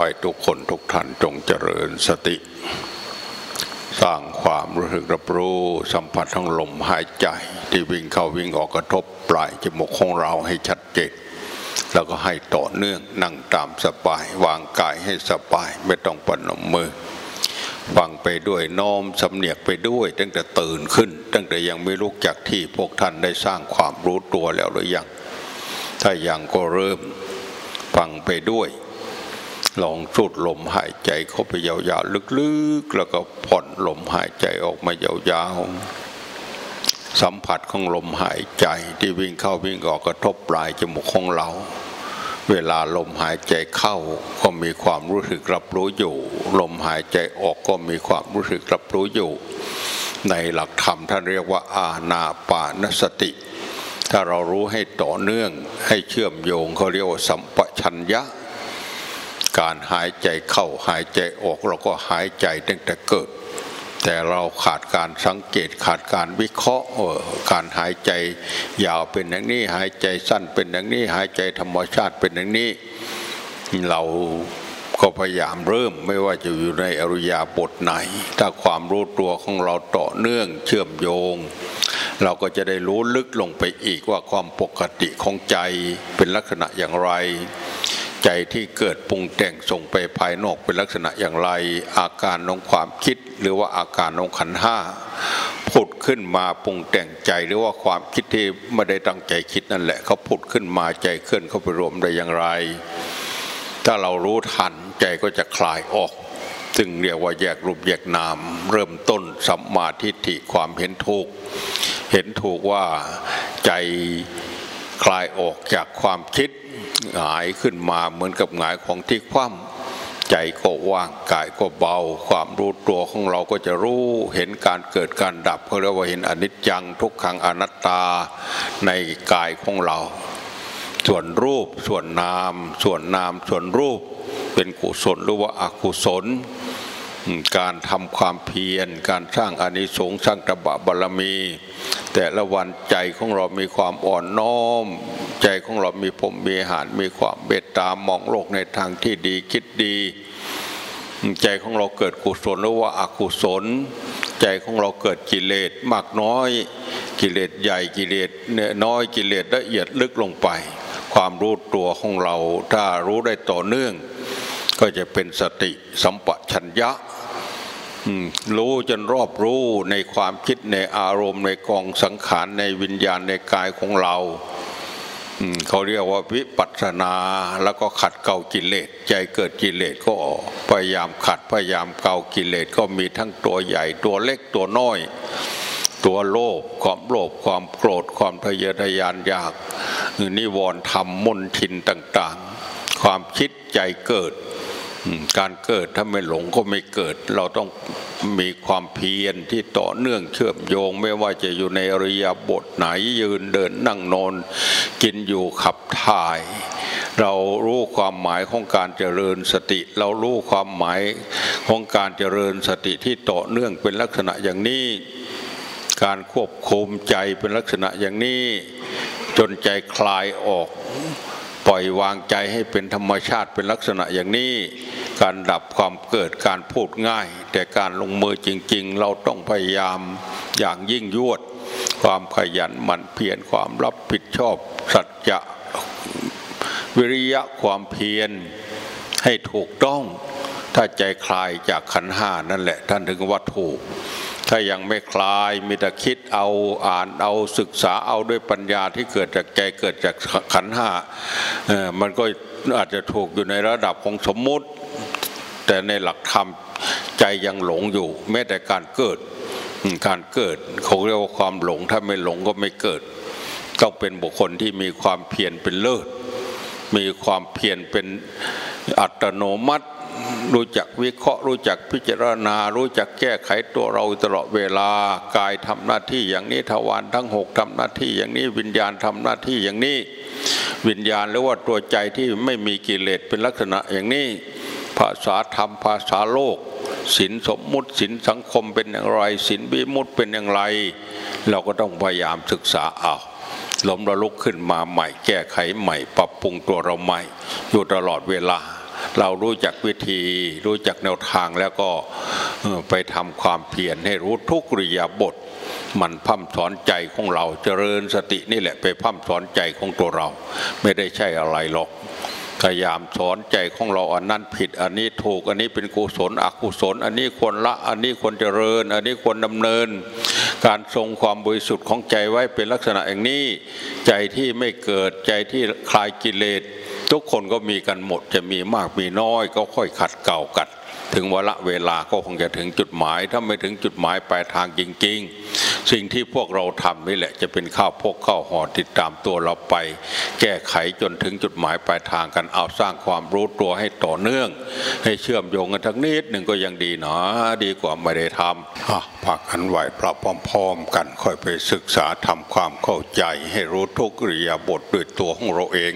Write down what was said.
ให้ทุกคนทุกท่านจงเจริญสติ สร้างความรู้สึกรับรู้สัมผัสทั้งลมหายใจ ที่วิ่งเข้าวิ่งออกกระทบปลายจมูกของเราให้ชัดเจนแล้วก็ให้ต่อเนื่องนั่งตามสบาย วางกายให้สบายไม่ต้องปนมมือฟังไปด้วยน้อมสำเนียกไปด้วย ตั้งแต่ตื่นขึ้น ตั้งแต่ยังไม่ลุกจากที่พวกท่านได้สร้างความรู้ตัวแล้วหรือยัง ถ้ายังก็เริ่มฟังไปด้วย ลองสูดลมหายใจเข้าไปยาวๆลึกๆ แล้วก็ผ่อนลมหายใจออกมายาวๆ สัมผัสของลมหายใจที่วิ่งเข้าวิ่งออกกระทบปลายจมูกของเรา เวลาลมหายใจเข้าก็มีความรู้สึกรับรู้อยู่ ลมหายใจออกก็มีความรู้สึกรับรู้อยู่ ในหลักธรรมท่านเรียกว่าอาณาปานสติ ถ้าเรารู้ให้ต่อเนื่องให้เชื่อมโยงเขาเรียกว่าสัมปชัญญะ การหายใจเข้าหายใจออกเราก็หายใจตั้งแต่เกิด แต่เราขาดการสังเกตขาดการวิเคราะห์การหายใจยาวเป็นอย่างนี้หายใจสั้นเป็นอย่างนี้หายใจธรรมชาติเป็นอย่างนี้ เราก็พยายามเริ่มไม่ว่าจะอยู่ในอริยาบทไหน ถ้าความรู้ตัวของเราต่อเนื่องเชื่อมโยง เราก็จะได้รู้ลึกลงไปอีกว่าความปกติของใจเป็นลักษณะอย่างไร ใจที่เกิดปรุงแต่งส่งไปภายนอกเป็นลักษณะอย่างไร อาการของความคิดหรือว่าอาการของขันห้าผุดขึ้นมาปรุงแต่งใจหรือว่าความคิดที่ไม่ได้ตั้งใจคิดนั่นแหละเขาผุดขึ้นมาใจเคลื่อนเข้าไปรวมได้อย่างไร ถ้าเรารู้ทันใจก็จะคลายออกซึ่งเรียกว่าแยกรูปแยกนาม เริ่มต้นสัมมาทิฏฐิความเห็นถูก เห็นถูกว่าใจคลายออกจากความคิด หงายขึ้นมาเหมือนกับหงายของที่คว่ำใจก็ว่างกายก็เบา ความรู้ตัวของเราก็จะรู้เห็นการเกิดการดับเขาเรียกว่าเห็นอนิจจังทุกขังอนัตตาในกายของเรา ส่วนรูปส่วนนาม ส่วนนามส่วนรูปเป็นกุศลหรือว่าอกุศลการทำความเพียร การสร้างอานิสงส์สร้างตบะบารมี แต่ละวันใจของเรามีความอ่อนน้อม ใจของเรามีผมมีหารมีความเมตตามองโลกในทางที่ดีคิดดี ใจของเราเกิดกุศลหรือว่าอกุศล ใจของเราเกิดกิเลสมากน้อย กิเลสใหญ่กิเลสน้อยกิเลสละเอียดลึกลงไป ความรู้ตัวของเราถ้ารู้ได้ต่อเนื่อง ก็จะเป็นสติสัมปชัญญะ รู้จนรอบรู้ในความคิดในอารมณ์ในกองสังขารในวิญญาณในกายของเราเขาเรียกว่าวิปัสสนาแล้วก็ขัดเกากิเลสใจเกิดกิเลสก็พยายามขัดพยายามเกากิเลสก็มีทั้งตัวใหญ่ตัวเล็กตัวน้อย ตัวโลภความโลภความโกรธความทะเยอทะยานอยากนิวรณ์ธรรมมนทินต่าง ๆ ความคิดใจเกิด การเกิดถ้าไม่หลงก็ไม่เกิด เราต้องมีความเพียรที่ต่อเนื่องเชื่อมโยงไม่ว่าจะอยู่ในอริยบทไหนยืนเดินนั่งนอน กินอยู่ขับถ่าย เรารู้ความหมายของการเจริญสติ เรารู้ความหมายของการเจริญสติที่ต่อเนื่องเป็นลักษณะอย่างนี้ การควบคุมใจเป็นลักษณะอย่างนี้ จนใจคลายออก ปล่อยวางใจให้เป็นธรรมชาติเป็นลักษณะอย่างนี้ การดับความเกิดการพูดง่าย แต่การลงมือจริง ๆ เราต้องพยายามอย่างยิ่งยวด ความขยันหมั่นเพียรความรับผิดชอบ สัจจะวิริยะความเพียรให้ถูกต้อง ถ้าใจคลายจากขันห้านั่นแหละท่านถึงว่าถูก ถ้ายังไม่คลายมีแต่คิดเอาอ่านเอาศึกษาเอาด้วยปัญญาที่เกิดจากใจเกิดจากขันห้ามันก็อาจจะถูกอยู่ในระดับของสมมุติ แต่ในหลักธรรมใจยังหลงอยู่ แม้แต่การเกิดการเกิดเขาเรียกว่าความหลงถ้าไม่หลงก็ไม่เกิด ต้องเป็นบุคคลที่มีความเพียรเป็นเลิศมีความเพียรเป็นอัตโนมัติ รู้จักวิเคราะห์รู้จักพิจารณา รู้จักแก้ไขตัวเราตลอดเวลากายทำหน้าที่อย่างนี้ทวารทั้งหกทำหน้าที่อย่างนี้วิญญาณทำหน้าที่อย่างนี้ วิญญาณหรือว่าตัวใจที่ไม่มีกิเลสเป็นลักษณะอย่างนี้ ภาษาธรรมภาษาโลกศีลสมมุติศีลสังคมเป็นอย่างไรศีลวิมุติเป็นอย่างไร เราก็ต้องพยายามศึกษาเอาล้มระลุกขึ้นมาใหม่แก้ไขใหม่ ปรับปรุงตัวเราใหม่อยู่ตลอดเวลา เรารู้จักวิธีรู้จักแนวทางแล้วก็ไปทำความเพียรให้รู้ทุกริยาบท มันพัฒสอนใจของเราเจริญสตินี่แหละไปพัฒสอนใจของตัวเรา ไม่ได้ใช่อะไรหรอกพยายามสอนใจของเราอันนั้นผิด อันนี้ถูกอันนี้เป็นกุศลอกุศล อันนี้ควรละ อันนี้ควรเจริญ อันนี้ควรดำเนิน การทรงความบริสุทธิ์ของใจไว้เป็นลักษณะอย่างนี้ ใจที่ไม่เกิดใจที่คลายกิเลส ทุกคนก็มีกันหมดจะมีมากมีน้อยก็ค่อยขัดเก่ากัด ถึงวละเวลาก็คงจะถึงจุดหมาย ถ้าไม่ถึงจุดหมายปลายทางจริง ๆ สิ่งที่พวกเราทำนี่แหละจะเป็นข้าวพกข้าวห่อติดตามตัวเราไป แก้ไขจนถึงจุดหมายปลายทางกันเอาสร้างความรู้ตัวให้ต่อเนื่อง ให้เชื่อมโยงกันทั้งนิดหนึ่งก็ยังดีหนาดีกว่าไม่ได้ทำพักอันไหวพระพร้อมๆกันค่อยไปศึกษาทำความเข้าใจ ให้รู้ทุกอิริยบทด้วยตัวของเราเอง